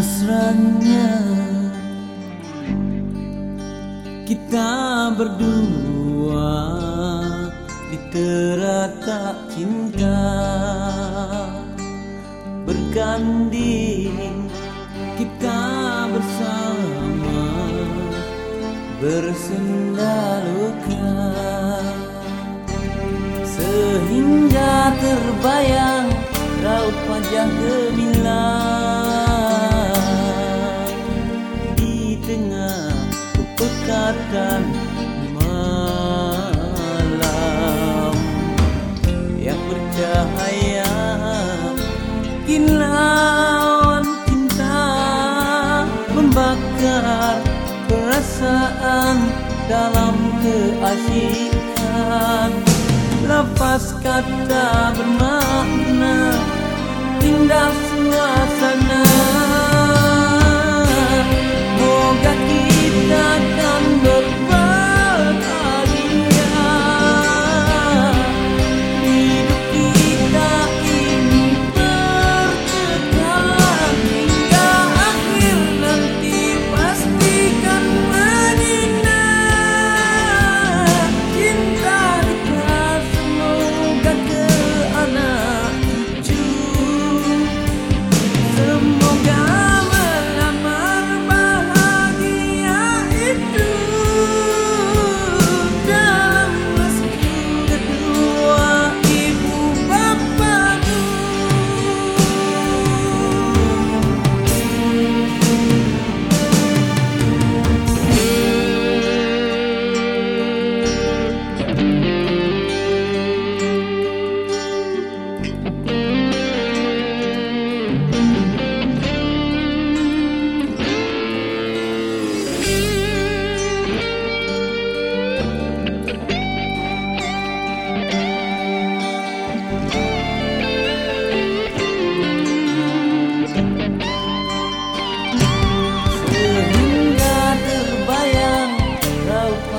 mesranya. Kita berdua di teratak cinta berganding kita bersama bersendaluka sehingga terbayang raut wajah gemilang malam yang bercahaya. Kilauan cinta membakar perasaan dalam keasikan. Lepas kata bermakna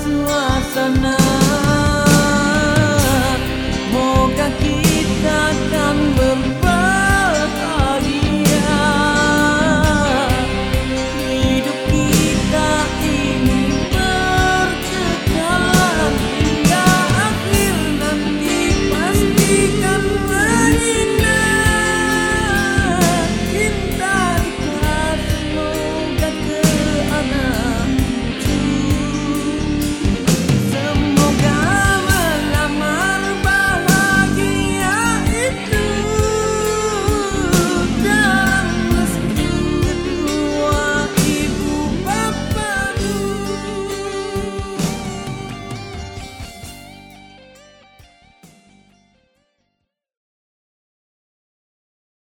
suasana